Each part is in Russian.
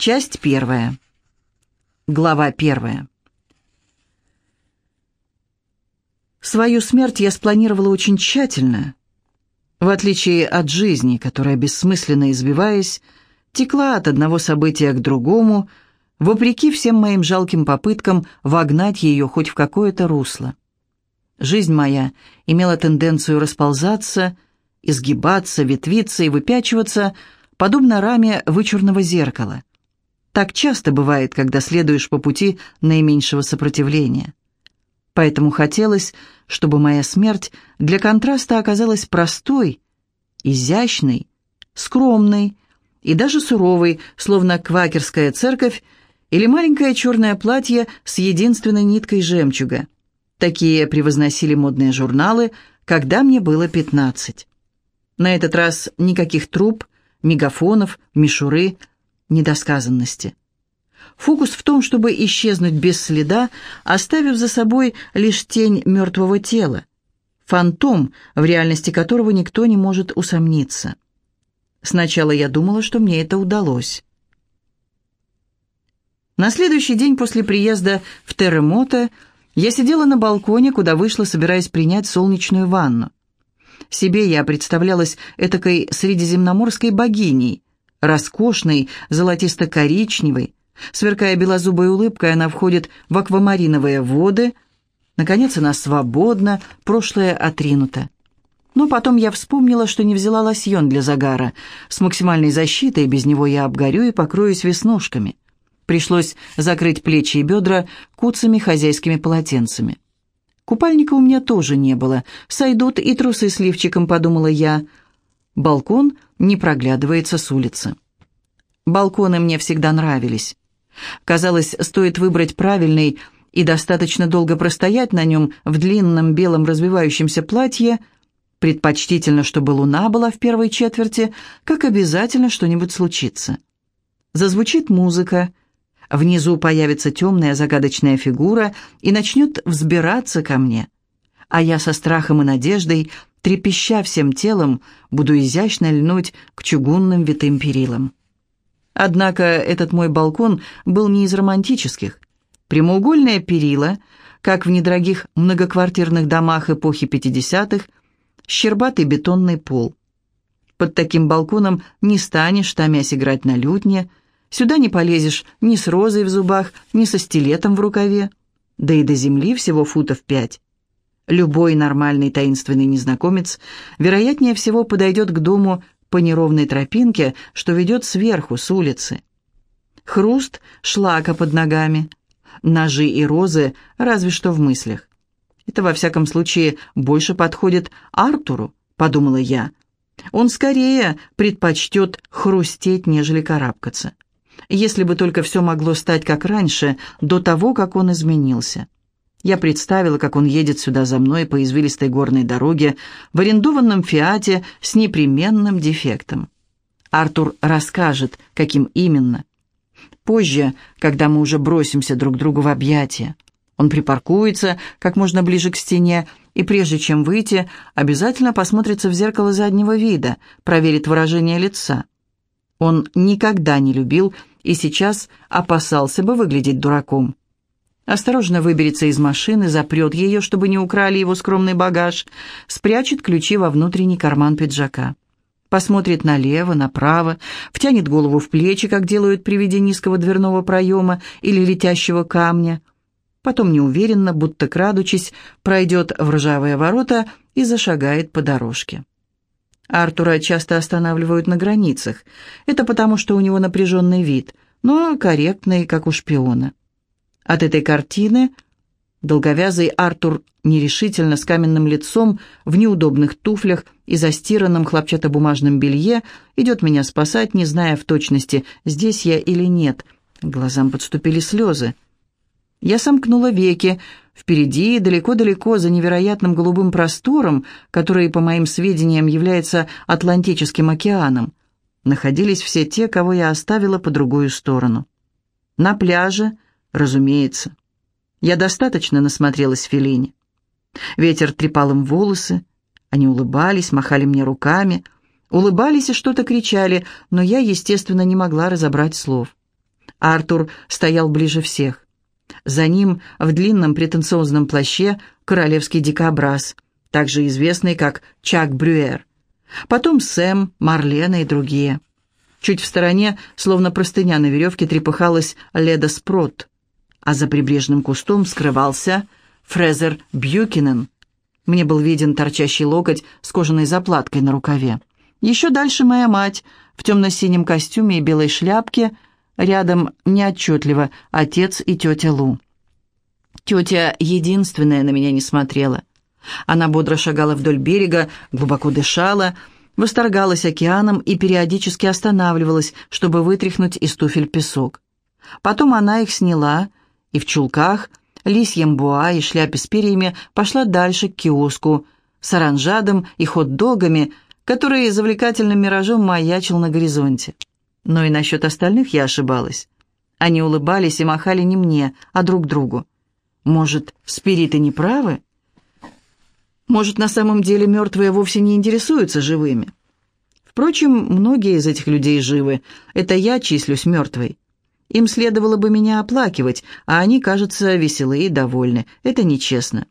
Часть первая. Глава первая. Свою смерть я спланировала очень тщательно, в отличие от жизни, которая, бессмысленно избиваясь, текла от одного события к другому, вопреки всем моим жалким попыткам вогнать ее хоть в какое-то русло. Жизнь моя имела тенденцию расползаться, изгибаться, ветвиться и выпячиваться, подобно раме вычурного зеркала. Так часто бывает, когда следуешь по пути наименьшего сопротивления. Поэтому хотелось, чтобы моя смерть для контраста оказалась простой, изящной, скромной и даже суровой, словно квакерская церковь или маленькое черное платье с единственной ниткой жемчуга. Такие превозносили модные журналы, когда мне было пятнадцать. На этот раз никаких труб, мегафонов, мишуры, недосказанности. Фокус в том, чтобы исчезнуть без следа, оставив за собой лишь тень мертвого тела, фантом, в реальности которого никто не может усомниться. Сначала я думала, что мне это удалось. На следующий день после приезда в Терремото я сидела на балконе, куда вышла, собираясь принять солнечную ванну. Себе я представлялась этакой средиземноморской богиней, роскошной, золотисто-коричневой, Сверкая белозубой улыбкой, она входит в аквамариновые воды. Наконец она свободна, прошлое отринуто. Но потом я вспомнила, что не взяла лосьон для загара. С максимальной защитой без него я обгорю и покроюсь веснушками. Пришлось закрыть плечи и бедра куцами хозяйскими полотенцами. Купальника у меня тоже не было. Сойдут и трусы с лифчиком, подумала я. Балкон не проглядывается с улицы. Балконы мне всегда нравились. Казалось, стоит выбрать правильный и достаточно долго простоять на нем в длинном белом развивающемся платье, предпочтительно, чтобы луна была в первой четверти, как обязательно что-нибудь случится. Зазвучит музыка, внизу появится темная загадочная фигура и начнет взбираться ко мне, а я со страхом и надеждой, трепеща всем телом, буду изящно льнуть к чугунным витым перилам. Однако этот мой балкон был не из романтических. Прямоугольная перила, как в недорогих многоквартирных домах эпохи 50-х, щербатый бетонный пол. Под таким балконом не станешь, томясь играть на лютне, сюда не полезешь ни с розой в зубах, ни со стилетом в рукаве, да и до земли всего футов пять. Любой нормальный таинственный незнакомец, вероятнее всего, подойдет к дому по неровной тропинке, что ведет сверху, с улицы. Хруст шлака под ногами, ножи и розы разве что в мыслях. Это, во всяком случае, больше подходит Артуру, подумала я. Он скорее предпочтет хрустеть, нежели карабкаться. Если бы только все могло стать как раньше, до того, как он изменился. Я представила, как он едет сюда за мной по извилистой горной дороге в арендованном «Фиате» с непременным дефектом. Артур расскажет, каким именно. Позже, когда мы уже бросимся друг другу в объятия. Он припаркуется как можно ближе к стене, и прежде чем выйти, обязательно посмотрится в зеркало заднего вида, проверит выражение лица. Он никогда не любил и сейчас опасался бы выглядеть дураком осторожно выберется из машины, запрет ее, чтобы не украли его скромный багаж, спрячет ключи во внутренний карман пиджака. Посмотрит налево, направо, втянет голову в плечи, как делают при виде низкого дверного проема или летящего камня. Потом неуверенно, будто крадучись, пройдет в ржавые ворота и зашагает по дорожке. Артура часто останавливают на границах. Это потому, что у него напряженный вид, но корректный, как у шпиона. От этой картины долговязый Артур нерешительно с каменным лицом в неудобных туфлях и застиранном хлопчатобумажном белье идет меня спасать, не зная в точности, здесь я или нет. глазам подступили слезы. Я сомкнула веки. Впереди, далеко-далеко, за невероятным голубым простором, который, по моим сведениям, является Атлантическим океаном, находились все те, кого я оставила по другую сторону. На пляже Разумеется. Я достаточно насмотрелась Феллини. Ветер трепал им волосы, они улыбались, махали мне руками, улыбались и что-то кричали, но я, естественно, не могла разобрать слов. Артур стоял ближе всех. За ним в длинном претенциозном плаще королевский дикобраз, также известный как Чак Брюер. Потом Сэм, Марлена и другие. Чуть в стороне, словно простыня на веревке, трепыхалась Леда Спрот, а за прибрежным кустом скрывался Фрезер Бьюкинен. Мне был виден торчащий локоть с кожаной заплаткой на рукаве. Еще дальше моя мать в темно-синем костюме и белой шляпке, рядом неотчетливо отец и тетя Лу. Тетя единственная на меня не смотрела. Она бодро шагала вдоль берега, глубоко дышала, восторгалась океаном и периодически останавливалась, чтобы вытряхнуть из туфель песок. Потом она их сняла и в чулках, лисьем буа и шляпе с перьями пошла дальше к киоску с оранжадом и хот-догами, который завлекательным миражом маячил на горизонте. Но и насчет остальных я ошибалась. Они улыбались и махали не мне, а друг другу. Может, спириты не правы? Может, на самом деле мертвые вовсе не интересуются живыми? Впрочем, многие из этих людей живы. Это я числюсь мертвой. Им следовало бы меня оплакивать, а они, кажется, веселые и довольны. Это нечестно.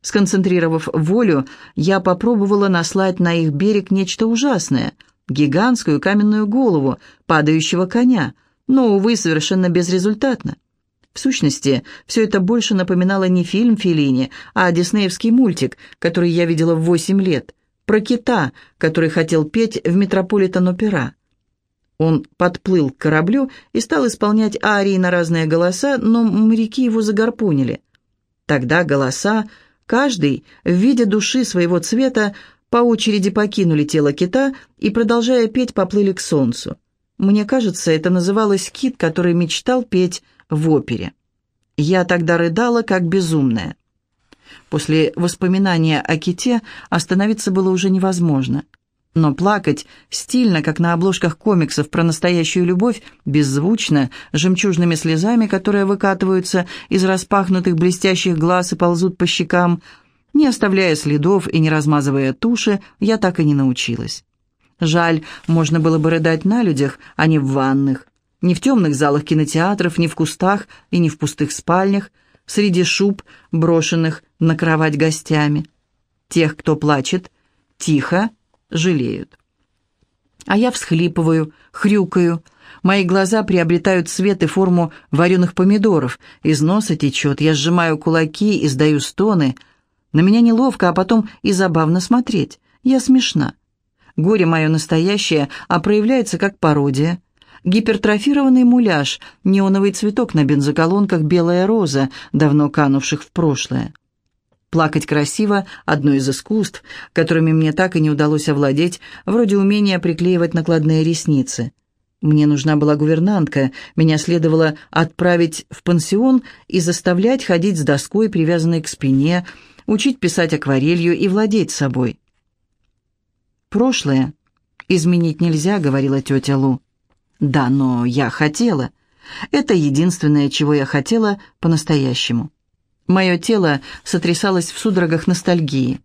Сконцентрировав волю, я попробовала наслать на их берег нечто ужасное — гигантскую каменную голову падающего коня, но, увы, совершенно безрезультатно. В сущности, все это больше напоминало не фильм Феллини, а диснеевский мультик, который я видела в восемь лет, про кита, который хотел петь в Метрополитен-опера. Он подплыл к кораблю и стал исполнять арии на разные голоса, но моряки его загорпунили. Тогда голоса, каждый, в виде души своего цвета, по очереди покинули тело кита и, продолжая петь, поплыли к солнцу. Мне кажется, это называлось «кит, который мечтал петь в опере. Я тогда рыдала, как безумная. После воспоминания о ките остановиться было уже невозможно. Но плакать стильно, как на обложках комиксов про настоящую любовь, беззвучно, жемчужными слезами, которые выкатываются из распахнутых блестящих глаз и ползут по щекам, не оставляя следов и не размазывая туши, я так и не научилась. Жаль, можно было бы рыдать на людях, а не в ванных. Ни в темных залах кинотеатров, ни в кустах и ни в пустых спальнях, среди шуб, брошенных на кровать гостями. Тех, кто плачет, тихо жалеют. А я всхлипываю, хрюкаю. Мои глаза приобретают цвет и форму вареных помидоров. Из носа течет, я сжимаю кулаки, издаю стоны. На меня неловко, а потом и забавно смотреть. Я смешна. Горе мое настоящее, а проявляется как пародия гипертрофированный муляж, неоновый цветок на бензоколонках «Белая роза», давно канувших в прошлое. Плакать красиво – одно из искусств, которыми мне так и не удалось овладеть, вроде умения приклеивать накладные ресницы. Мне нужна была гувернантка, меня следовало отправить в пансион и заставлять ходить с доской, привязанной к спине, учить писать акварелью и владеть собой. «Прошлое изменить нельзя», — говорила тетя Лу. Да, но я хотела. Это единственное, чего я хотела по-настоящему. Мое тело сотрясалось в судорогах ностальгии.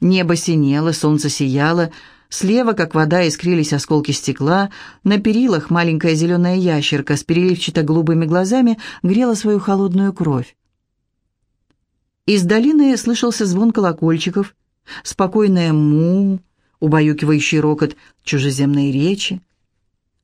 Небо синело, солнце сияло, слева, как вода, искрились осколки стекла, на перилах маленькая зеленая ящерка с переливчато-голубыми глазами грела свою холодную кровь. Из долины слышался звон колокольчиков, спокойное му, убаюкивающий рокот чужеземной речи.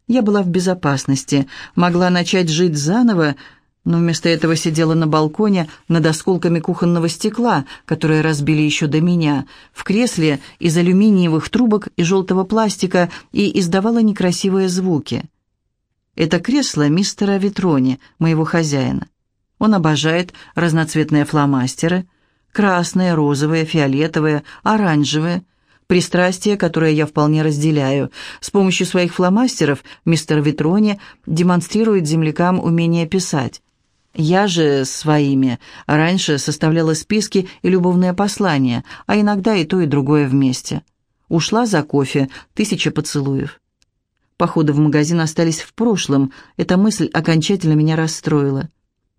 Я была в безопасности, могла начать жить заново, но вместо этого сидела на балконе над осколками кухонного стекла, которые разбили еще до меня, в кресле из алюминиевых трубок и желтого пластика и издавала некрасивые звуки. Это кресло мистера Витрони, моего хозяина. Он обожает разноцветные фломастеры, красные, розовые, фиолетовые, оранжевые – пристрастие, которое я вполне разделяю. С помощью своих фломастеров мистер Витрони демонстрирует землякам умение писать. Я же своими раньше составляла списки и любовные послания, а иногда и то, и другое вместе. Ушла за кофе, тысяча поцелуев. Походы в магазин остались в прошлом, эта мысль окончательно меня расстроила.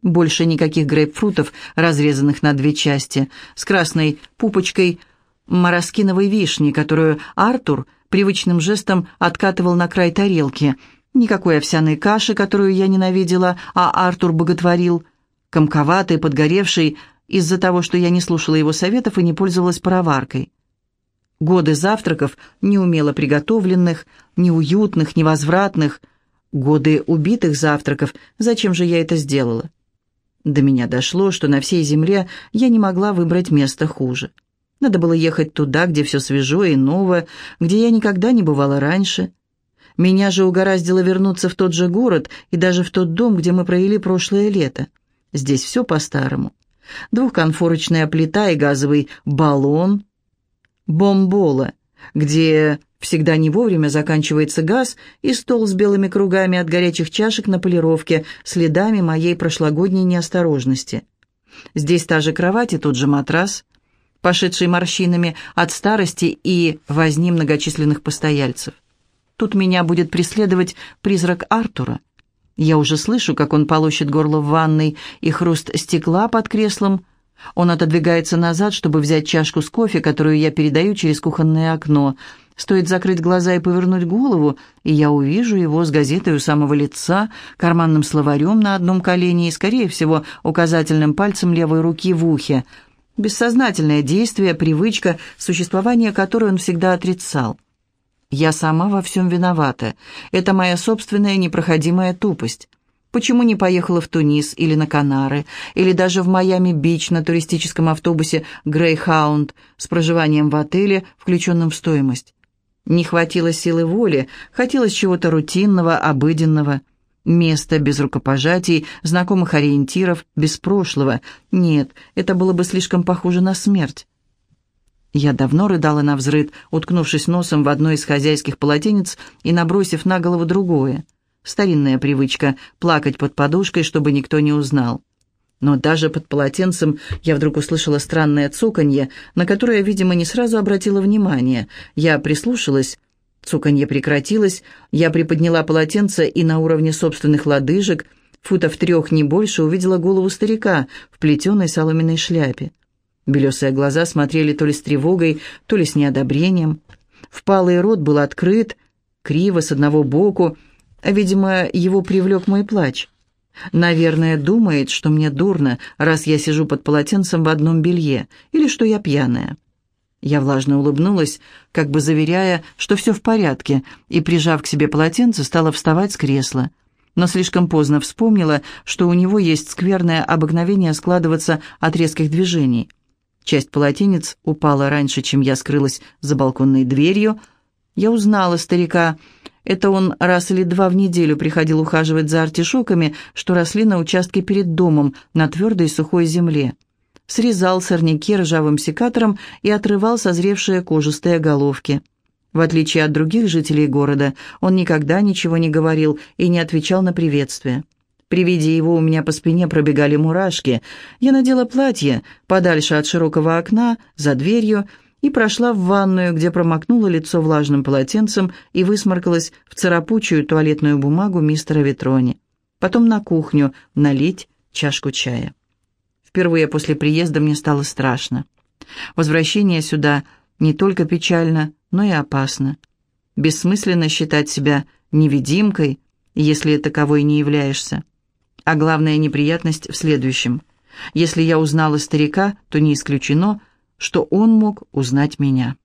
Больше никаких грейпфрутов, разрезанных на две части, с красной пупочкой – мороскиновой вишни, которую Артур привычным жестом откатывал на край тарелки. Никакой овсяной каши, которую я ненавидела, а Артур боготворил. Комковатый, подгоревший, из-за того, что я не слушала его советов и не пользовалась пароваркой. Годы завтраков, неумело приготовленных, неуютных, невозвратных. Годы убитых завтраков, зачем же я это сделала? До меня дошло, что на всей земле я не могла выбрать место хуже. Надо было ехать туда, где все свежо и ново, где я никогда не бывала раньше. Меня же угораздило вернуться в тот же город и даже в тот дом, где мы провели прошлое лето. Здесь все по-старому. Двухконфорочная плита и газовый баллон. Бомбола, где всегда не вовремя заканчивается газ, и стол с белыми кругами от горячих чашек на полировке, следами моей прошлогодней неосторожности. Здесь та же кровать и тот же матрас — пошедший морщинами от старости и возни многочисленных постояльцев. Тут меня будет преследовать призрак Артура. Я уже слышу, как он полощет горло в ванной и хруст стекла под креслом. Он отодвигается назад, чтобы взять чашку с кофе, которую я передаю через кухонное окно. Стоит закрыть глаза и повернуть голову, и я увижу его с газетой у самого лица, карманным словарем на одном колене и, скорее всего, указательным пальцем левой руки в ухе – Бессознательное действие, привычка, существование которой он всегда отрицал. Я сама во всем виновата. Это моя собственная непроходимая тупость. Почему не поехала в Тунис или на Канары, или даже в Майами-Бич на туристическом автобусе «Грейхаунд» с проживанием в отеле, включенном в стоимость? Не хватило силы воли, хотелось чего-то рутинного, обыденного – Место без рукопожатий, знакомых ориентиров, без прошлого. Нет, это было бы слишком похоже на смерть. Я давно рыдала на взрыд, уткнувшись носом в одно из хозяйских полотенец и набросив на голову другое. Старинная привычка — плакать под подушкой, чтобы никто не узнал. Но даже под полотенцем я вдруг услышала странное цоканье, на которое, видимо, не сразу обратила внимание. Я прислушалась, Цуканье прекратилось, я приподняла полотенце и на уровне собственных лодыжек, футов трех не больше, увидела голову старика в плетеной соломенной шляпе. Белесые глаза смотрели то ли с тревогой, то ли с неодобрением. Впалый рот был открыт, криво, с одного боку, а, видимо, его привлек мой плач. Наверное, думает, что мне дурно, раз я сижу под полотенцем в одном белье, или что я пьяная. Я влажно улыбнулась, как бы заверяя, что все в порядке, и, прижав к себе полотенце, стала вставать с кресла. Но слишком поздно вспомнила, что у него есть скверное обыкновение складываться от резких движений. Часть полотенец упала раньше, чем я скрылась за балконной дверью. Я узнала старика. Это он раз или два в неделю приходил ухаживать за артишоками, что росли на участке перед домом, на твердой сухой земле срезал сорняки ржавым секатором и отрывал созревшие кожистые головки. В отличие от других жителей города, он никогда ничего не говорил и не отвечал на приветствие. При виде его у меня по спине пробегали мурашки. Я надела платье подальше от широкого окна, за дверью, и прошла в ванную, где промокнула лицо влажным полотенцем и высморкалась в царапучую туалетную бумагу мистера Ветрони. Потом на кухню налить чашку чая. Впервые после приезда мне стало страшно. Возвращение сюда не только печально, но и опасно. Бессмысленно считать себя невидимкой, если таковой не являешься. А главная неприятность в следующем. Если я узнала старика, то не исключено, что он мог узнать меня.